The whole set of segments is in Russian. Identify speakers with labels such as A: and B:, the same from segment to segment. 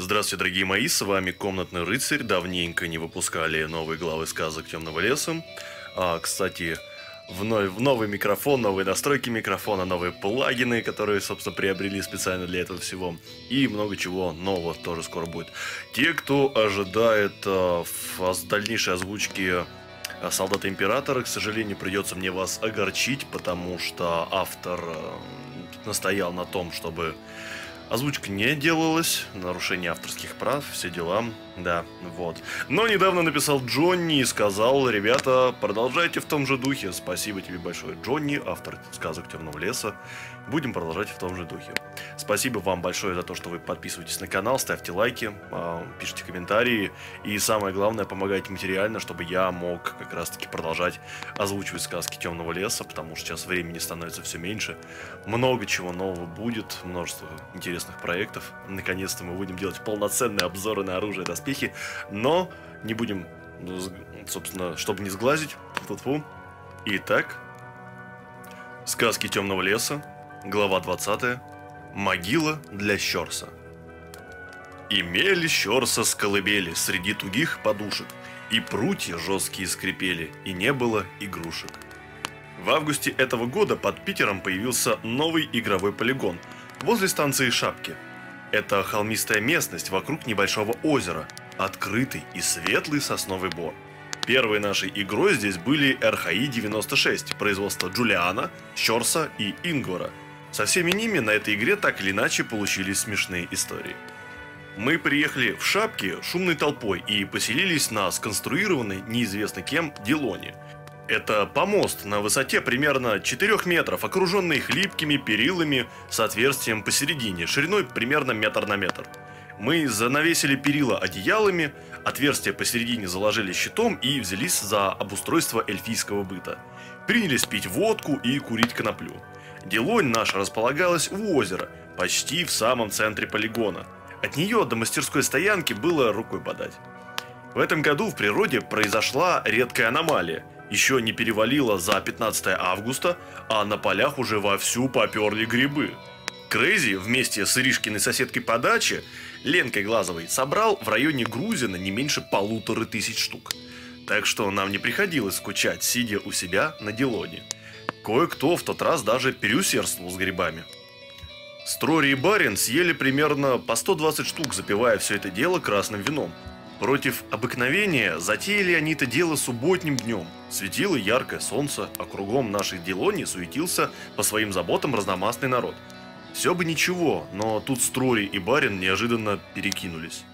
A: Здравствуйте, дорогие мои, с вами Комнатный рыцарь. Давненько не выпускали новые главы сказок Темного леса. А, кстати, в, но- в новый микрофон, новые настройки микрофона, новые плагины, которые, собственно, приобрели специально для этого всего. И много чего нового тоже скоро будет. Те, кто ожидает э, в дальнейшей озвучки э, Солдата Императора, к сожалению, придется мне вас огорчить, потому что автор э, настоял на том, чтобы Озвучка не делалась, нарушение авторских прав, все дела, да, вот. Но недавно написал Джонни и сказал, ребята, продолжайте в том же духе. Спасибо тебе большое, Джонни, автор сказок Темного леса. Будем продолжать в том же духе. Спасибо вам большое за то, что вы подписываетесь на канал, ставьте лайки, а, пишите комментарии и самое главное, помогайте материально, чтобы я мог как раз таки продолжать озвучивать сказки Темного леса, потому что сейчас времени становится все меньше. Много чего нового будет, множество интересных проектов. Наконец-то мы будем делать полноценные обзоры на оружие и доспехи, но не будем, собственно, чтобы не сглазить. Итак, сказки Темного леса, глава 20 Могила для Щорса. Имели Щорса с колыбели среди тугих подушек, и прутья жесткие скрипели, и не было игрушек. В августе этого года под Питером появился новый игровой полигон возле станции Шапки. Это холмистая местность вокруг небольшого озера, открытый и светлый сосновый бор. Первой нашей игрой здесь были РХИ-96, производства Джулиана, Щорса и Ингвара. Со всеми ними на этой игре так или иначе получились смешные истории. Мы приехали в Шапки шумной толпой и поселились на сконструированной неизвестно кем Дилоне. Это помост на высоте примерно 4 метров, окруженный хлипкими перилами с отверстием посередине, шириной примерно метр на метр. Мы занавесили перила одеялами, отверстие посередине заложили щитом и взялись за обустройство эльфийского быта. Принялись пить водку и курить коноплю. Делонь наша располагалась у озера, почти в самом центре полигона. От нее до мастерской стоянки было рукой подать. В этом году в природе произошла редкая аномалия. Еще не перевалило за 15 августа, а на полях уже вовсю поперли грибы. Крейзи вместе с Иришкиной соседкой по даче, Ленкой Глазовой, собрал в районе Грузина не меньше полутора тысяч штук. Так что нам не приходилось скучать, сидя у себя на Дилоне. Кое-кто в тот раз даже переусердствовал с грибами. Строри и Барин съели примерно по 120 штук, запивая все это дело красным вином. Против обыкновения затеяли они это дело субботним днем. Светило яркое солнце, а кругом нашей Дилони суетился по своим заботам разномастный народ. Все бы ничего, но тут Строри и Барин неожиданно перекинулись.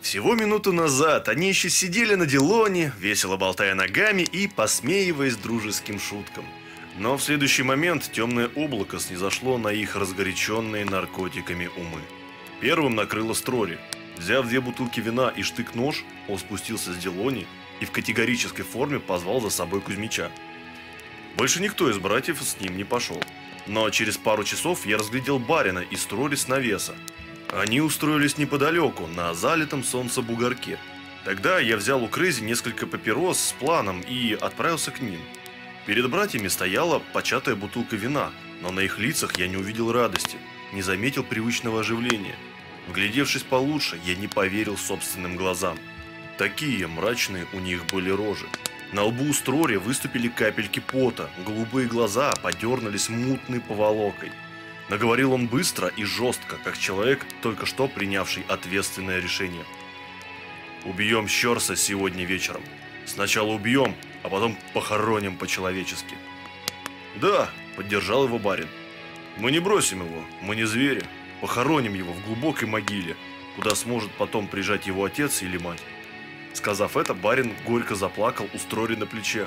A: Всего минуту назад они еще сидели на Дилоне, весело болтая ногами и посмеиваясь дружеским шуткам. Но в следующий момент темное облако снизошло на их разгоряченные наркотиками умы. Первым накрыло Строри. Взяв две бутылки вина и штык-нож, он спустился с Дилони и в категорической форме позвал за собой Кузьмича. Больше никто из братьев с ним не пошел. Но через пару часов я разглядел барина и Строри с навеса. Они устроились неподалеку, на залитом солнце бугорке. Тогда я взял у Крейзи несколько папирос с планом и отправился к ним. Перед братьями стояла початая бутылка вина, но на их лицах я не увидел радости, не заметил привычного оживления. Вглядевшись получше, я не поверил собственным глазам. Такие мрачные у них были рожи. На лбу у Строри выступили капельки пота, голубые глаза подернулись мутной поволокой. Наговорил он быстро и жестко, как человек, только что принявший ответственное решение. «Убьем Щерса сегодня вечером. Сначала убьем, а потом похороним по-человечески». «Да», — поддержал его барин. «Мы не бросим его, мы не звери. Похороним его в глубокой могиле, куда сможет потом прижать его отец или мать». Сказав это, барин горько заплакал у Строри на плече.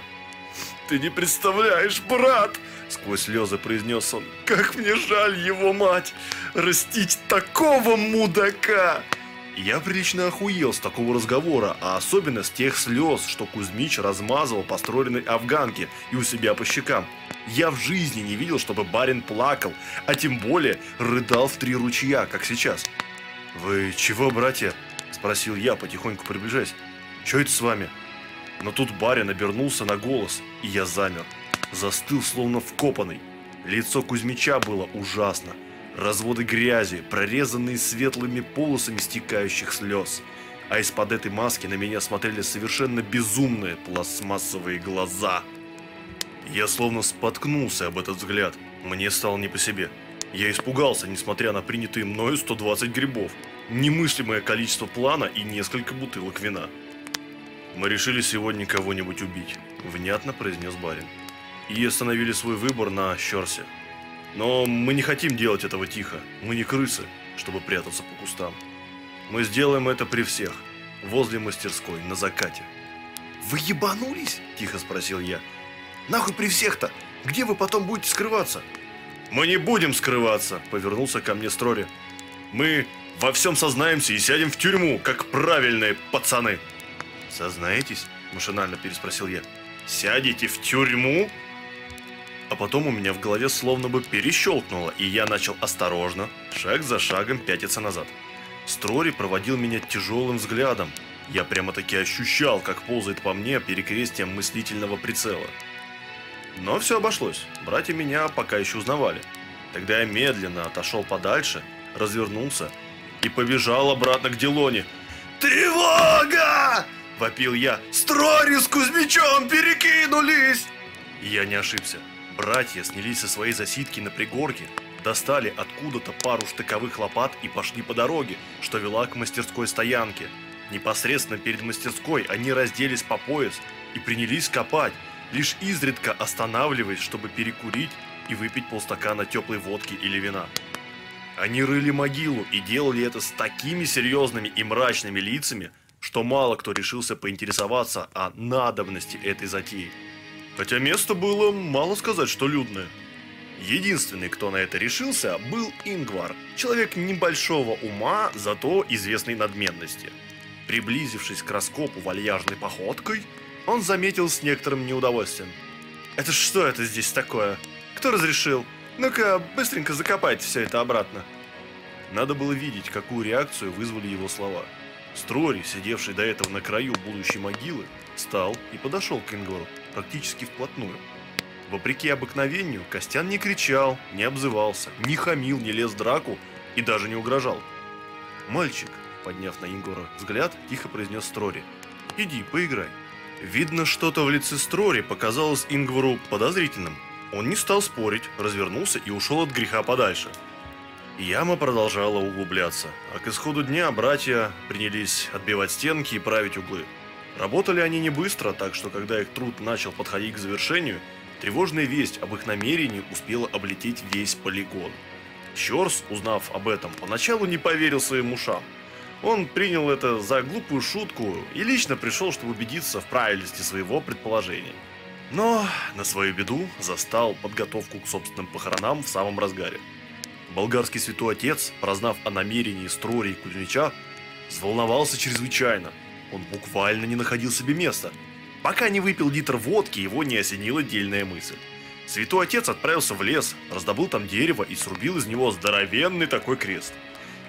A: «Ты не представляешь, брат!» — сквозь слезы произнес он. «Как мне жаль его мать! Растить такого мудака!» Я прилично охуел с такого разговора, а особенно с тех слез, что Кузьмич размазывал по стройной афганке и у себя по щекам. Я в жизни не видел, чтобы барин плакал, а тем более рыдал в три ручья, как сейчас. «Вы чего, братья?» – спросил я, потихоньку приближаясь. «Че это с вами?» Но тут барин обернулся на голос, и я замер. Застыл, словно вкопанный. Лицо Кузьмича было ужасно. Разводы грязи, прорезанные светлыми полосами стекающих слез. А из-под этой маски на меня смотрели совершенно безумные пластмассовые глаза. Я словно споткнулся об этот взгляд. Мне стало не по себе. Я испугался, несмотря на принятые мною 120 грибов, немыслимое количество плана и несколько бутылок вина. «Мы решили сегодня кого-нибудь убить», – внятно произнес барин. И остановили свой выбор на Щерсе. Но мы не хотим делать этого тихо. Мы не крысы, чтобы прятаться по кустам. Мы сделаем это при всех, возле мастерской, на закате.
B: «Вы ебанулись?» – тихо спросил я. «Нахуй при всех-то? Где вы потом будете скрываться?»
A: «Мы не будем скрываться», — повернулся ко мне Строри. «Мы во всем сознаемся и сядем в тюрьму, как правильные пацаны».
B: «Сознаетесь?» – машинально переспросил я.
A: «Сядете в тюрьму?» А потом у меня в голове словно бы перещелкнуло, и я начал осторожно, шаг за шагом пятиться назад. Строри проводил меня тяжелым взглядом. Я прямо-таки ощущал, как ползает по мне перекрестием мыслительного прицела. Но все обошлось. Братья меня пока еще узнавали. Тогда я медленно отошел подальше, развернулся и побежал обратно к Делоне.
B: «Тревога!» – вопил я. «Строри с Кузьмичом перекинулись!»
A: Я не ошибся. Братья снялись со своей засидки на пригорке, достали откуда-то пару штыковых лопат и пошли по дороге, что вела к мастерской стоянке. Непосредственно перед мастерской они разделись по пояс и принялись копать, лишь изредка останавливаясь, чтобы перекурить и выпить полстакана теплой водки или вина. Они рыли могилу и делали это с такими серьезными и мрачными лицами, что мало кто решился поинтересоваться о надобности этой затеи. Хотя место было, мало сказать, что людное. Единственный, кто на это решился, был Ингвар, человек небольшого ума, зато известной надменности. Приблизившись к раскопу вальяжной походкой, он заметил с некоторым неудовольствием. «Это что это здесь такое? Кто разрешил? Ну-ка, быстренько закопайте все это обратно». Надо было видеть, какую реакцию вызвали его слова. Строри, сидевший до этого на краю будущей могилы, встал и подошел к Ингвару практически вплотную. Вопреки обыкновению, Костян не кричал, не обзывался, не хамил, не лез в драку и даже не угрожал. «Мальчик», подняв на Ингвара взгляд, тихо произнес Строри, «иди, поиграй». Видно, что-то в лице Строри показалось Ингвару подозрительным. Он не стал спорить, развернулся и ушел от греха подальше. Яма продолжала углубляться, а к исходу дня братья принялись отбивать стенки и править углы. Работали они не быстро, так что когда их труд начал подходить к завершению, тревожная весть об их намерении успела облететь весь полигон. Щорс, узнав об этом, поначалу не поверил своим ушам – он принял это за глупую шутку и лично пришел, чтобы убедиться в правильности своего предположения. Но на свою беду застал подготовку к собственным похоронам в самом разгаре. Болгарский святой отец, прознав о намерении Строри и Кузьмича, взволновался чрезвычайно. Он буквально не находил себе места. Пока не выпил литр водки, его не осенила дельная мысль. Святой отец отправился в лес, раздобыл там дерево и срубил из него здоровенный такой крест –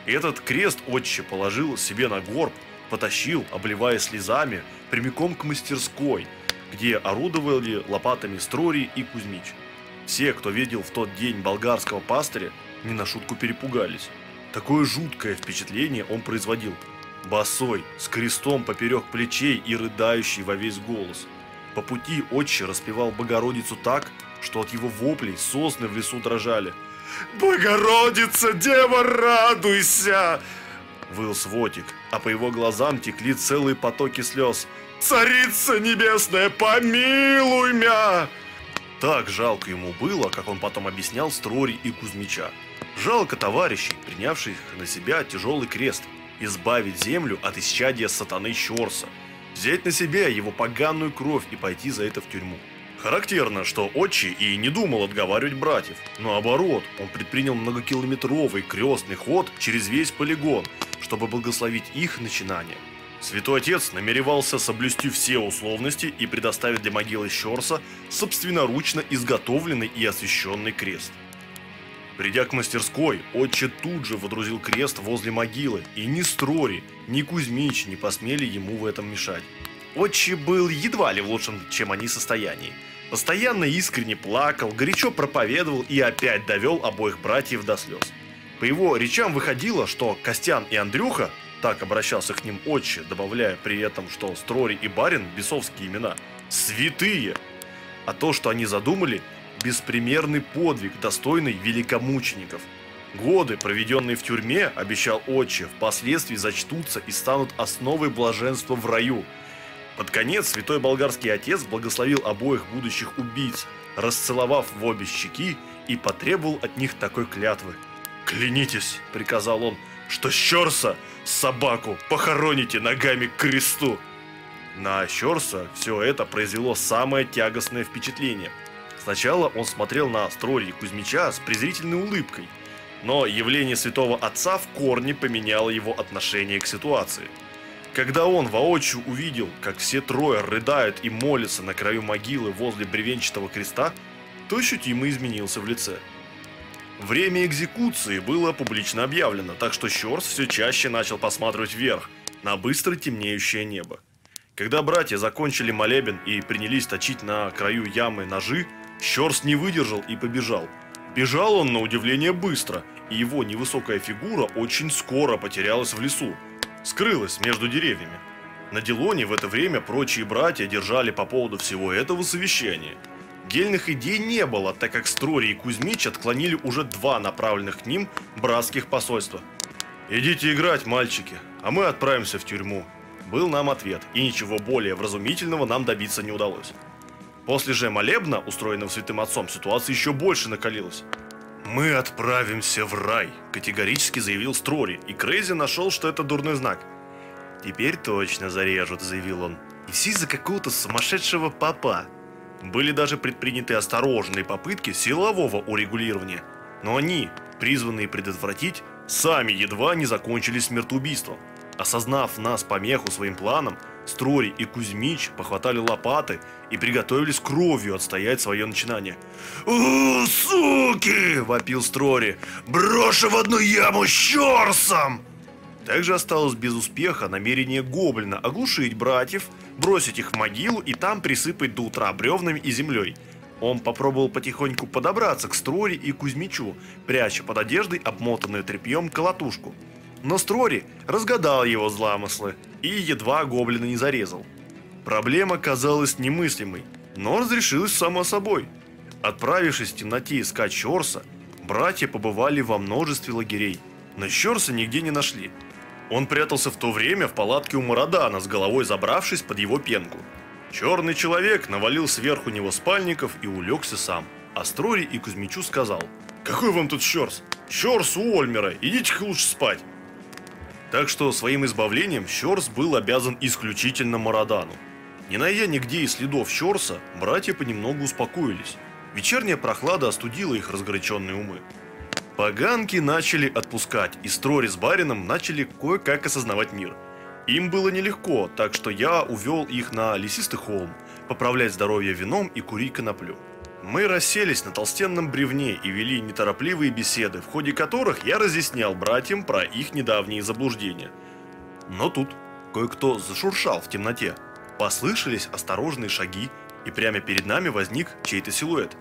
A: этот крест отче положил себе на горб, потащил, обливая слезами, прямиком к мастерской, где орудовали лопатами Строри и Кузьмич. Все, кто видел в тот день болгарского пастыря, не на шутку перепугались. Такое жуткое впечатление он производил. Босой, с крестом поперек плечей и рыдающий во весь голос. По пути отче распевал Богородицу так, что от его воплей сосны в лесу дрожали – «Богородица, дева, радуйся!» Выл сводик, а по его глазам текли целые потоки слез. «Царица небесная, помилуй мя!» Так жалко ему было, как он потом объяснял Строри и Кузьмича. Жалко товарищей, принявших на себя тяжелый крест, избавить землю от исчадия сатаны Щорса, взять на себя его поганую кровь и пойти за это в тюрьму. Характерно, что отчи и не думал отговаривать братьев. Наоборот, он предпринял многокилометровый крестный ход через весь полигон, чтобы благословить их начинание. Святой Отец намеревался соблюсти все условности и предоставить для могилы Щорса собственноручно изготовленный и освященный крест. Придя к мастерской, отче тут же водрузил крест возле могилы, и ни Строри, ни Кузьмич не посмели ему в этом мешать. Отче был едва ли в лучшем, чем они, состоянии. Постоянно искренне плакал, горячо проповедовал и опять довел обоих братьев до слез. По его речам выходило, что Костян и Андрюха, так обращался к ним отче, добавляя при этом, что Строри и Барин – бесовские имена, святые. А то, что они задумали – беспримерный подвиг, достойный великомучеников. Годы, проведенные в тюрьме, обещал отче, впоследствии зачтутся и станут основой блаженства в раю. Под конец святой болгарский отец благословил обоих будущих убийц, расцеловав в обе щеки и потребовал от них такой клятвы. «Клянитесь», — приказал он, — «что Щерса, собаку, похороните ногами к кресту». На Щерса все это произвело самое тягостное впечатление. Сначала он смотрел на Строри Кузьмича с презрительной улыбкой, но явление святого отца в корне поменяло его отношение к ситуации. Когда он воочию увидел, как все трое рыдают и молятся на краю могилы возле бревенчатого креста, то ощутимо изменился в лице. Время экзекуции было публично объявлено, так что Щорс все чаще начал посматривать вверх, на быстро темнеющее небо. Когда братья закончили молебен и принялись точить на краю ямы ножи, Щорс не выдержал и побежал. Бежал он на удивление быстро, и его невысокая фигура очень скоро потерялась в лесу, скрылась между деревьями. На Дилоне в это время прочие братья держали по поводу всего этого совещание – Дельных идей не было, так как Строри и Кузьмич отклонили уже два направленных к ним братских посольства. «Идите играть, мальчики, а мы отправимся в тюрьму», был нам ответ, и ничего более вразумительного нам добиться не удалось. После же молебна, устроенного святым отцом, ситуация еще больше накалилась. «Мы отправимся в рай», – категорически заявил Строри, и Крейзи нашел, что это дурной знак. «Теперь точно зарежут», – заявил он. «И все из-за какого-то сумасшедшего папа. Были даже предприняты осторожные попытки силового урегулирования, но они, призванные предотвратить, сами едва не закончили смертоубийством. Осознав нас помеху своим планам, Строри и Кузьмич похватали лопаты и приготовились кровью отстоять свое начинание. «У, суки!» – вопил Строри. «Брошу в одну яму щерсом!» Также осталось без успеха намерение Гоблина оглушить братьев, бросить их в могилу и там присыпать до утра бревнами и землей. Он попробовал потихоньку подобраться к Строри и Кузьмичу, пряча под одеждой обмотанную тряпьем колотушку. Но Строри разгадал его зламыслы и едва гоблина не зарезал. Проблема казалась немыслимой, но разрешилась само собой. Отправившись в темноте искать Щорса, братья побывали во множестве лагерей, но Щорса нигде не нашли – он прятался в то время в палатке у Марадана, с головой забравшись под его пенку. Черный человек навалил сверху него спальников и улегся сам. А Строри и Кузьмичу сказал, «Какой вам тут Щерс? Щерс у Ольмера, идите-ка лучше спать». Так что своим избавлением Щерс был обязан исключительно Марадану. Не найдя нигде и следов Щерса, братья понемногу успокоились. Вечерняя прохлада остудила их разгоряченные умы. Поганки начали отпускать, и Строри с Барином начали кое-как осознавать мир. Им было нелегко, так что я увел их на лесистый холм, поправлять здоровье вином и курить коноплю. Мы расселись на толстенном бревне и вели неторопливые беседы, в ходе которых я разъяснял братьям про их недавние заблуждения. Но тут кое-кто зашуршал в темноте. Послышались осторожные шаги, и прямо перед нами возник чей-то силуэт.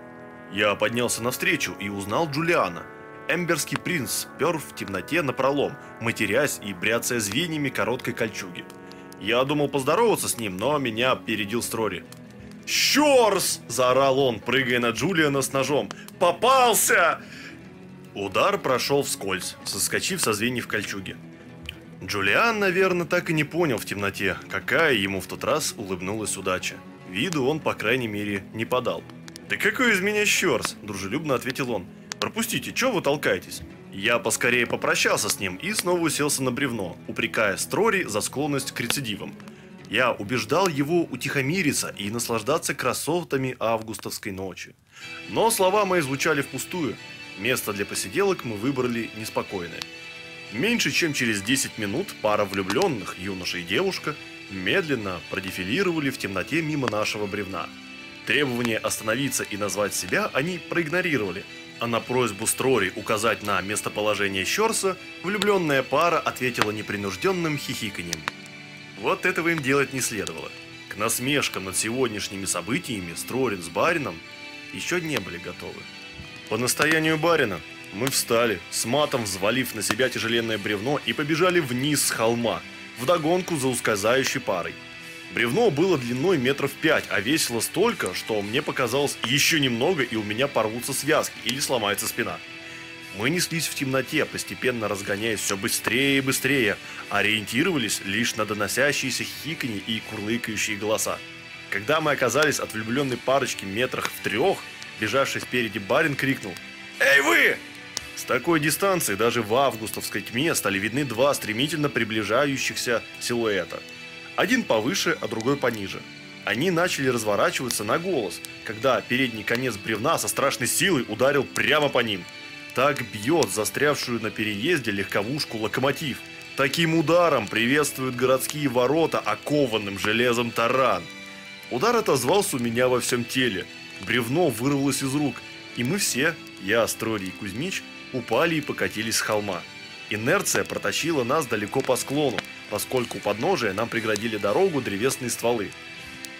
A: Я поднялся навстречу и узнал Джулиана – Эмберский принц пер в темноте напролом, матерясь и бряцая звеньями короткой кольчуги. Я думал поздороваться с ним, но меня опередил Строри. «Щорс!» – заорал он, прыгая на Джулиана с ножом. «Попался!» Удар прошел вскользь, соскочив со звеньев кольчуги. Джулиан, наверное, так и не понял в темноте, какая ему в тот раз улыбнулась удача. Виду он, по крайней мере, не подал. «Да какой из меня щерс?» – дружелюбно ответил он. Пропустите, чё вы толкаетесь? Я поскорее попрощался с ним и снова уселся на бревно, упрекая Строри за склонность к рецидивам. Я убеждал его утихомириться и наслаждаться красотами августовской ночи. Но слова мои звучали впустую. Место для посиделок мы выбрали неспокойное. Меньше чем через 10 минут пара влюбленных, юноша и девушка, медленно продефилировали в темноте мимо нашего бревна. Требование остановиться и назвать себя они проигнорировали – а на просьбу Строри указать на местоположение Щорса, влюбленная пара ответила непринужденным хихиканьем. Вот этого им делать не следовало. К насмешкам над сегодняшними событиями Строрин с Барином еще не были готовы. По настоянию барина Мы встали, с матом взвалив на себя тяжеленное бревно и побежали вниз с холма, вдогонку за ускользающей парой. Бревно было длиной метров пять, а весило столько, что мне показалось еще немного и у меня порвутся связки или сломается спина. Мы неслись в темноте, постепенно разгоняясь все быстрее и быстрее, ориентировались лишь на доносящиеся хиканье и курлыкающие голоса. Когда мы оказались от влюбленной парочки метрах в трех, бежавший спереди барин крикнул «Эй вы!» С такой дистанции даже в августовской тьме стали видны два стремительно приближающихся силуэта. Один повыше, а другой пониже. Они начали разворачиваться на голос, когда передний конец бревна со страшной силой ударил прямо по ним. Так бьет застрявшую на переезде легковушку локомотив. Таким ударом приветствуют городские ворота окованным железом таран. Удар отозвался у меня во всем теле. Бревно вырвалось из рук, и мы все, я, Строрий и Кузьмич, упали и покатились с холма. Инерция протащила нас далеко по склону, поскольку у подножия нам преградили дорогу древесные стволы.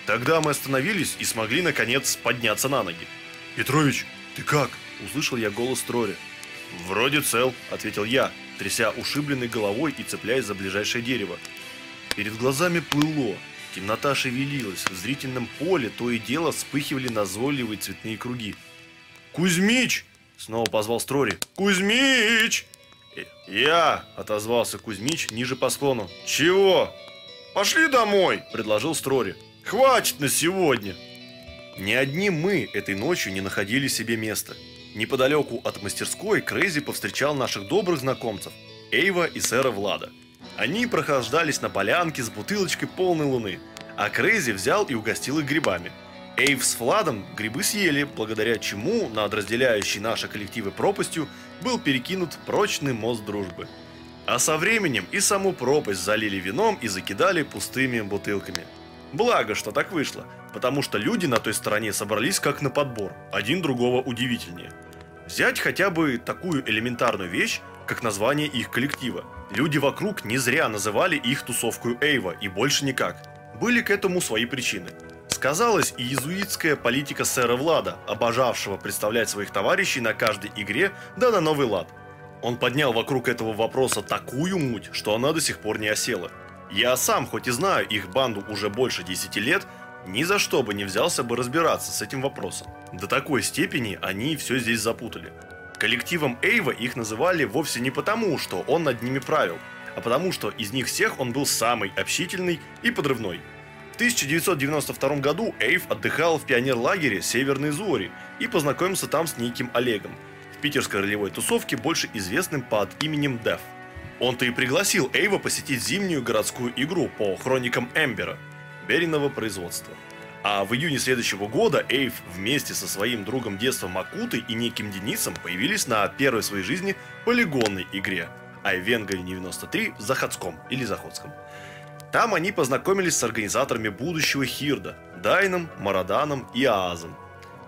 A: Тогда мы остановились и смогли, наконец, подняться на ноги.
B: «Петрович, ты как?»
A: – услышал я голос Трори. «Вроде цел», – ответил я, тряся ушибленной головой и цепляясь за ближайшее дерево. Перед глазами плыло, Темнота шевелилась, в зрительном поле то и дело вспыхивали назойливые цветные круги. «Кузьмич!» – снова позвал Строри. «Кузьмич!» «Э, «Я!» – отозвался Кузьмич ниже по склону. «Чего?» «Пошли домой!» – предложил Строри. «Хватит на сегодня!» Ни одни мы этой ночью не находили себе места. Неподалеку от мастерской Крейзи повстречал наших добрых знакомцев – Эйва и сэра Влада – они прохлаждались на полянке с бутылочкой полной луны, а Крейзи взял и угостил их грибами. Эйв с Владом грибы съели, благодаря чему над разделяющей наши коллективы пропастью был перекинут прочный мост дружбы. А со временем и саму пропасть залили вином и закидали пустыми бутылками. Благо, что так вышло, потому что люди на той стороне собрались как на подбор, один другого удивительнее. Взять хотя бы такую элементарную вещь, как название их коллектива. Люди вокруг не зря называли их тусовкой Эйва и больше никак. Были к этому свои причины. Сказалась и иезуитская политика сэра Влада, обожавшего представлять своих товарищей на каждой игре, да на новый лад. Он поднял вокруг этого вопроса такую муть, что она до сих пор не осела. Я сам, хоть и знаю их банду уже больше 10 лет, ни за что бы не взялся бы разбираться с этим вопросом. До такой степени они все здесь запутали. Коллективом Эйва их называли вовсе не потому, что он над ними правил, а потому что из них всех он был самый общительный и подрывной. В 1992 году Эйв отдыхал в пионерлагере «Северные Зори» и познакомился там с неким Олегом, в питерской ролевой тусовке, больше известным под именем Деф. Он-то и пригласил Эйва посетить зимнюю городскую игру по хроникам Эмбера, Бериного производства. А в июне следующего года Эйв вместе со своим другом детства Макутой и неким Денисом появились на первой своей жизни полигонной игре Айвенгаль 93 в Заходском или Заходском. Там они познакомились с организаторами будущего Хирда – Дайном, Мараданом и Аазом.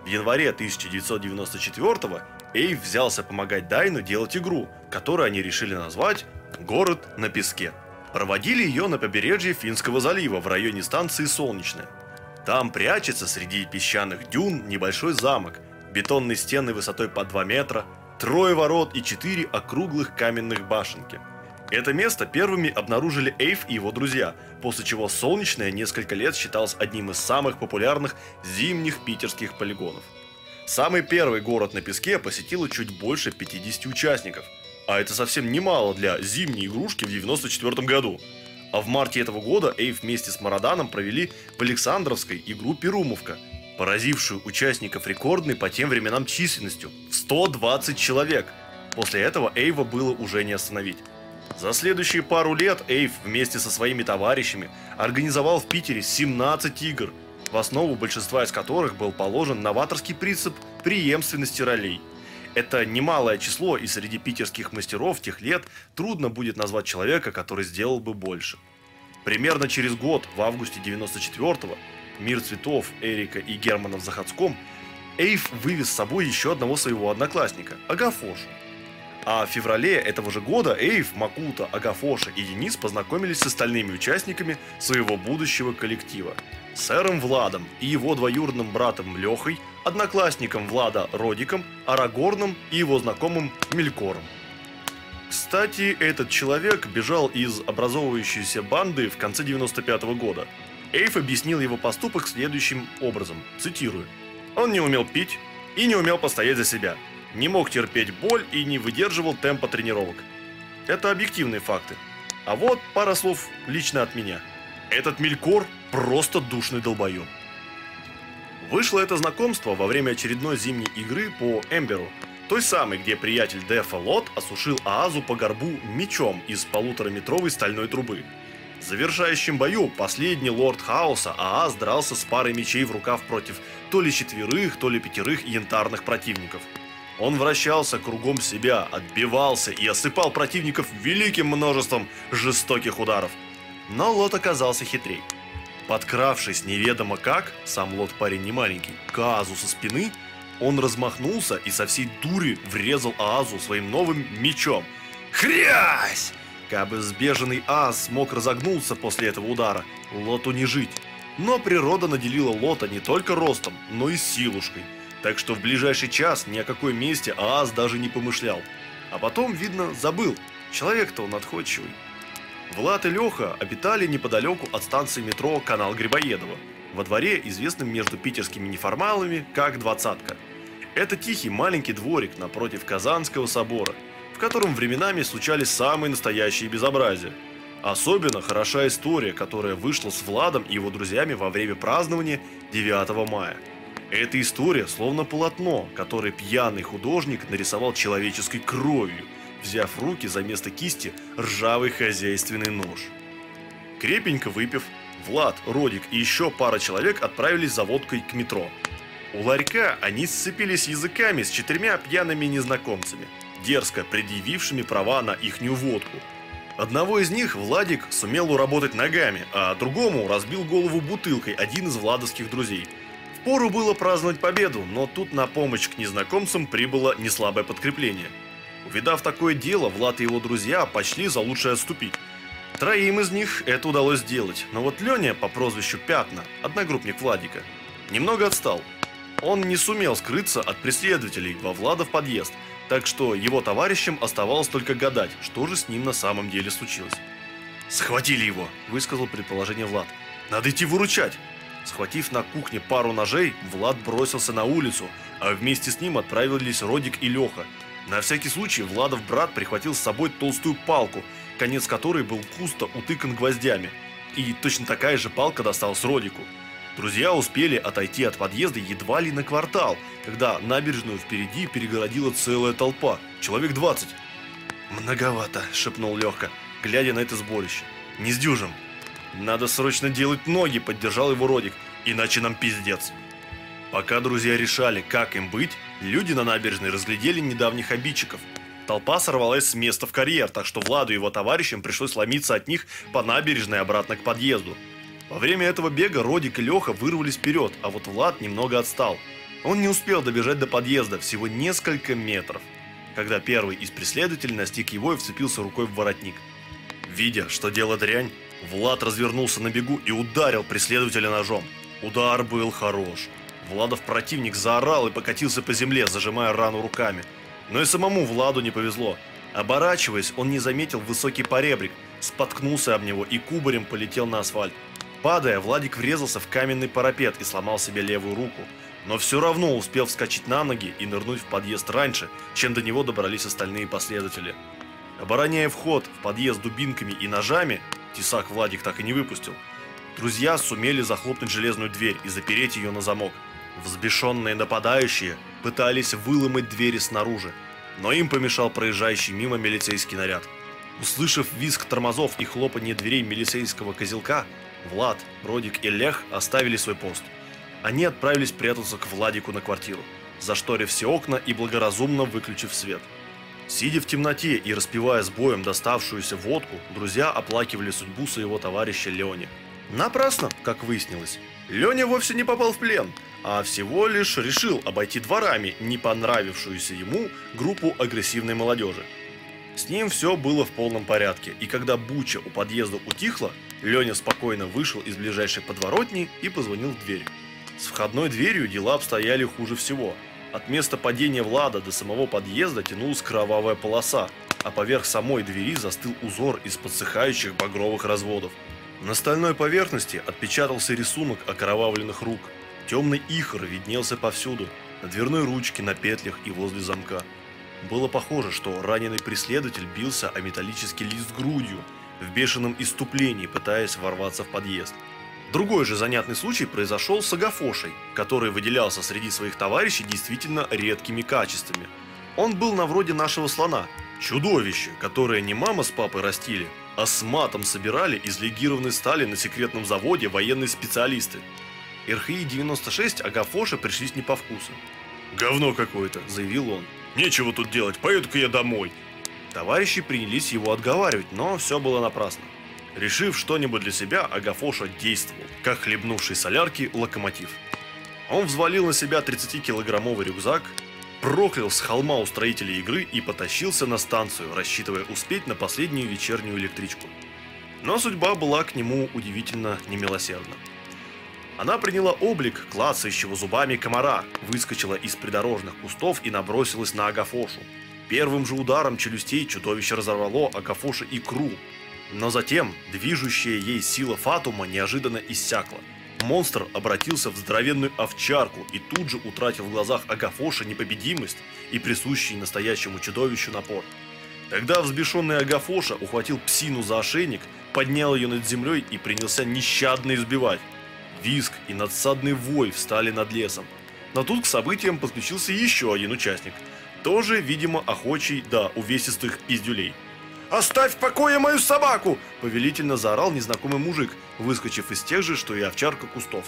A: В январе 1994 Эйв взялся помогать Дайну делать игру, которую они решили назвать «Город на песке». Проводили ее на побережье Финского залива в районе станции Солнечная. Там прячется среди песчаных дюн небольшой замок, бетонные стены высотой по 2 метра, трое ворот и четыре округлых каменных башенки. Это место первыми обнаружили Эйв и его друзья, после чего Солнечное несколько лет считалось одним из самых популярных зимних питерских полигонов. Самый первый город на песке посетило чуть больше 50 участников, а это совсем немало для зимней игрушки в 94 году – а в марте этого года Эйв вместе с Мараданом провели в Александровской игру «Перумовка», поразившую участников рекордной по тем временам численностью в 120 человек. После этого Эйва было уже не остановить. За следующие пару лет Эйв вместе со своими товарищами организовал в Питере 17 игр, в основу большинства из которых был положен новаторский принцип преемственности ролей. Это немалое число, и среди питерских мастеров тех лет трудно будет назвать человека, который сделал бы больше. Примерно через год, в августе 94-го, «Мир цветов» Эрика и Германа в Заходском, Эйв вывез с собой еще одного своего одноклассника – Агафошу. А в феврале этого же года Эйв, Макута, Агафоша и Денис познакомились с остальными участниками своего будущего коллектива. Сэром Владом и его двоюродным братом Лехой, одноклассником Влада Родиком, Арагорном и его знакомым Мелькором. Кстати, этот человек бежал из образовывающейся банды в конце 95 -го года. Эйв объяснил его поступок следующим образом, цитирую. «Он не умел пить и не умел постоять за себя, не мог терпеть боль и не выдерживал темпа тренировок. Это объективные факты. А вот пара слов лично от меня. Этот Мелькор просто душный долбоем. Вышло это знакомство во время очередной зимней игры по Эмберу, той самой, где приятель Дефа Лот осушил Аазу по горбу мечом из полутораметровой стальной трубы. В завершающем бою последний лорд Хаоса Ааз дрался с парой мечей в рукав против то ли четверых, то ли пятерых янтарных противников. Он вращался кругом себя, отбивался и осыпал противников великим множеством жестоких ударов. Но Лот оказался хитрей. Подкравшись неведомо как, сам Лот парень не маленький, к Аазу со спины – он размахнулся и со всей дури врезал Аазу своим новым мечом. Хрясь! Кабы сбеженный Ааз смог разогнуться после этого удара, Лоту не жить. Но природа наделила Лота не только ростом, но и силушкой. Так что в ближайший час ни о какой месте Ааз даже не помышлял. А потом, видно, забыл. Человек-то он отходчивый. Влад и Леха обитали неподалеку от станции метро «Канал Грибоедова», во дворе, известном между питерскими неформалами как «Двадцатка». Это тихий маленький дворик напротив Казанского собора, в котором временами случались самые настоящие безобразия. Особенно хороша история, которая вышла с Владом и его друзьями во время празднования 9 мая. Эта история словно полотно, которое пьяный художник нарисовал человеческой кровью, взяв в руки за место кисти ржавый хозяйственный нож. Крепенько выпив, Влад, Родик и еще пара человек отправились за водкой к метро. У ларька они сцепились языками с четырьмя пьяными незнакомцами, дерзко предъявившими права на ихнюю водку. Одного из них Владик сумел уработать ногами, а другому разбил голову бутылкой один из владовских друзей. Впору было праздновать победу, но тут на помощь к незнакомцам прибыло неслабое подкрепление. Увидав такое дело, Влад и его друзья почли за лучшее отступить. Троим из них это удалось сделать, но вот Леня по прозвищу Пятна, одногруппник Владика, немного отстал. Он не сумел скрыться от преследователей во Владов подъезд, так что его товарищам оставалось только гадать, что же с ним на самом деле случилось. «Схватили его!» – высказал предположение Влад. «Надо идти выручать!» Схватив на кухне пару ножей, Влад бросился на улицу, а вместе с ним отправились Родик и Леха. На всякий случай Владов брат прихватил с собой толстую палку – конец которой был густо утыкан гвоздями. И точно такая же палка досталась Родику. Друзья успели отойти от подъезда едва ли на квартал, когда набережную впереди перегородила целая толпа, человек 20. «Многовато», – шепнул Легко, глядя на это сборище. «Не сдюжим». «Надо срочно делать ноги», – поддержал его Родик, – «иначе нам пиздец». Пока друзья решали, как им быть, люди на набережной разглядели недавних обидчиков – Толпа сорвалась с места в карьер, так что Владу и его товарищам пришлось ломиться от них по набережной обратно к подъезду. Во время этого бега Родик и Леха вырвались вперед, а вот Влад немного отстал. Он не успел добежать до подъезда, всего несколько метров, когда первый из преследователей настиг его и вцепился рукой в воротник. Видя, что дело дрянь, Влад развернулся на бегу и ударил преследователя ножом. Удар был хорош. Владов противник заорал и покатился по земле, зажимая рану руками – но и самому Владу не повезло. Оборачиваясь, он не заметил высокий поребрик, споткнулся об него и кубарем полетел на асфальт. Падая, Владик врезался в каменный парапет и сломал себе левую руку. Но все равно успел вскочить на ноги и нырнуть в подъезд раньше, чем до него добрались остальные последователи. Обороняя вход в подъезд дубинками и ножами, тесак Владик так и не выпустил, друзья сумели захлопнуть железную дверь и запереть ее на замок. Взбешенные нападающие пытались выломать двери снаружи, но им помешал проезжающий мимо милицейский наряд. Услышав визг тормозов и хлопанье дверей милицейского козелка, Влад, Родик и Лех оставили свой пост. Они отправились прятаться к Владику на квартиру, зашторив все окна и благоразумно выключив свет. Сидя в темноте и распивая с боем доставшуюся водку, друзья оплакивали судьбу своего товарища Леони. Напрасно, как выяснилось. Леня вовсе не попал в плен, а всего лишь решил обойти дворами не понравившуюся ему группу агрессивной молодежи. С ним все было в полном порядке, и когда буча у подъезда утихла, Леня спокойно вышел из ближайшей подворотни и позвонил в дверь. С входной дверью дела обстояли хуже всего. От места падения Влада до самого подъезда тянулась кровавая полоса, а поверх самой двери застыл узор из подсыхающих багровых разводов. На стальной поверхности отпечатался рисунок окровавленных рук. Темный ихор виднелся повсюду, на дверной ручке, на петлях и возле замка. Было похоже, что раненый преследователь бился о металлический лист грудью, в бешеном иступлении, пытаясь ворваться в подъезд. Другой же занятный случай произошел с Агафошей, который выделялся среди своих товарищей действительно редкими качествами. Он был на вроде нашего слона, чудовище, которое не мама с папой растили, а с матом собирали из легированной стали на секретном заводе военные специалисты. РХИ-96 Агафоша пришлись не по вкусу.
B: «Говно какое-то», – заявил он. «Нечего тут делать, поеду-ка я домой».
A: Товарищи принялись его отговаривать, но все было напрасно. Решив что-нибудь для себя, Агафоша действовал, как хлебнувший солярки локомотив. Он взвалил на себя 30-килограммовый рюкзак, проклял с холма устроителей игры и потащился на станцию, рассчитывая успеть на последнюю вечернюю электричку. Но судьба была к нему удивительно немилосердна. Она приняла облик клацающего зубами комара, выскочила из придорожных кустов и набросилась на Агафошу. Первым же ударом челюстей чудовище разорвало Агафоше икру, но затем движущая ей сила Фатума неожиданно иссякла. Монстр обратился в здоровенную овчарку и тут же утратил в глазах Агафоша непобедимость и присущий настоящему чудовищу напор. Тогда взбешенный Агафоша ухватил псину за ошейник, поднял ее над землей и принялся нещадно избивать. Виск и надсадный вой встали над лесом. Но тут к событиям подключился еще один участник. Тоже, видимо, охочий до увесистых издюлей. «Оставь в покое мою собаку!» – повелительно заорал незнакомый мужик, выскочив из тех же, что и овчарка кустов.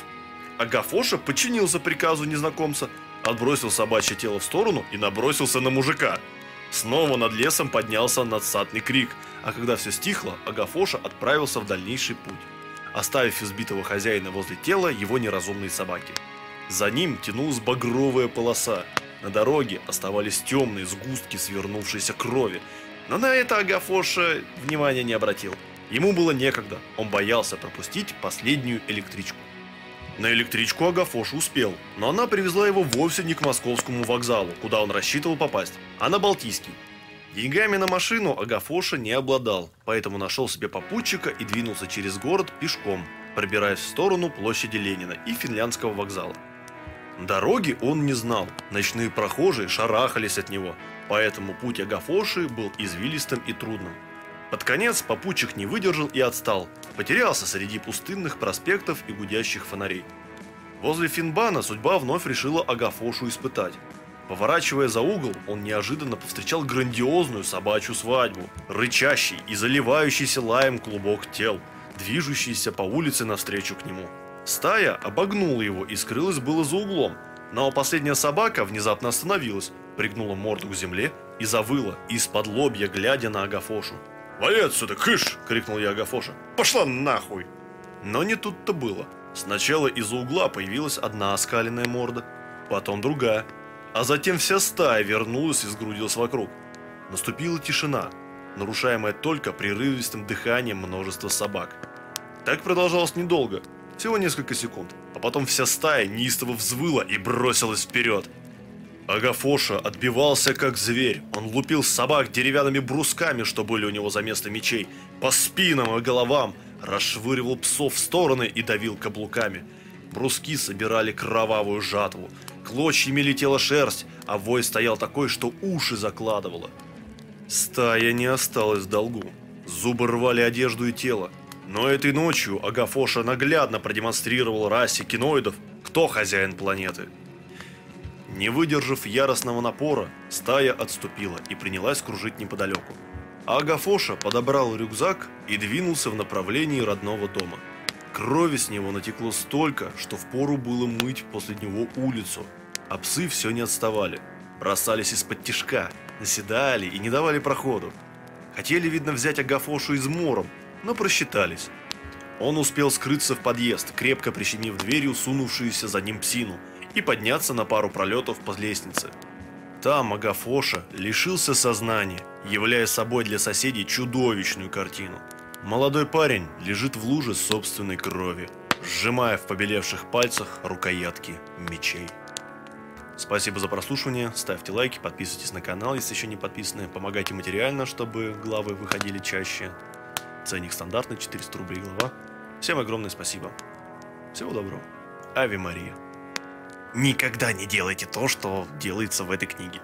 A: Агафоша подчинился приказу незнакомца, отбросил собачье тело в сторону и набросился на мужика. Снова над лесом поднялся надсадный крик, а когда все стихло, Агафоша отправился в дальнейший путь, оставив избитого хозяина возле тела его неразумной собаки. За ним тянулась багровая полоса, на дороге оставались темные сгустки свернувшейся крови, но на это Агафоша внимания не обратил. Ему было некогда, он боялся пропустить последнюю электричку. На электричку Агафоша успел, но она привезла его вовсе не к московскому вокзалу, куда он рассчитывал попасть, а на Балтийский. Деньгами на машину Агафоша не обладал, поэтому нашел себе попутчика и двинулся через город пешком, пробираясь в сторону площади Ленина и финляндского вокзала. Дороги он не знал, ночные прохожие шарахались от него, поэтому путь Агафоши был извилистым и трудным. Под конец попутчик не выдержал и отстал, потерялся среди пустынных проспектов и гудящих фонарей. Возле Финбана судьба вновь решила Агафошу испытать. Поворачивая за угол, он неожиданно повстречал грандиозную собачью свадьбу, рычащий и заливающийся лаем клубок тел, движущийся по улице навстречу к нему. Стая обогнула его и скрылась было за углом, но последняя собака внезапно остановилась, пригнула морду к земле и завыла, из-под лобья глядя на Агафошу.
B: «Вали отсюда, кыш!» – крикнул я Агафоша. «Пошла нахуй!»
A: Но не тут-то было. Сначала из-за угла появилась одна оскаленная морда, потом другая, а затем вся стая вернулась и сгрудилась вокруг. Наступила тишина, нарушаемая только прерывистым дыханием множества собак. Так продолжалось недолго – всего несколько секунд, а потом вся стая неистово взвыла и бросилась вперед. Агафоша отбивался как зверь. Он лупил собак деревянными брусками, что были у него за место мечей, по спинам и головам, расшвыривал псов в стороны и давил каблуками. Бруски собирали кровавую жатву. Клочьями летела шерсть, а вой стоял такой, что уши закладывало. Стая не осталась в долгу. Зубы рвали одежду и тело. Но этой ночью Агафоша наглядно продемонстрировал расе киноидов, кто хозяин планеты. Не выдержав яростного напора, стая отступила и принялась кружить неподалеку. Агафоша подобрал рюкзак и двинулся в направлении родного дома. Крови с него натекло столько, что впору было мыть после него улицу, а псы все не отставали. Бросались из-под тишка, наседали и не давали проходу. Хотели, видно, взять Агафошу измором, но просчитались.
B: Он успел скрыться в подъезд, крепко прищемив дверью сунувшуюся за ним псину, и подняться на пару пролетов по лестнице. Там Агафоша лишился сознания, являя собой для соседей чудовищную картину. Молодой парень лежит в луже собственной крови, сжимая в побелевших пальцах рукоятки мечей. Спасибо за прослушивание, ставьте лайки, подписывайтесь на канал, если еще не подписаны, помогайте материально, чтобы главы выходили чаще. Ценник стандартный, 400 рублей глава. Всем огромное спасибо. Всего доброго. Ави Мария. Никогда не делайте то, что делается в этой книге.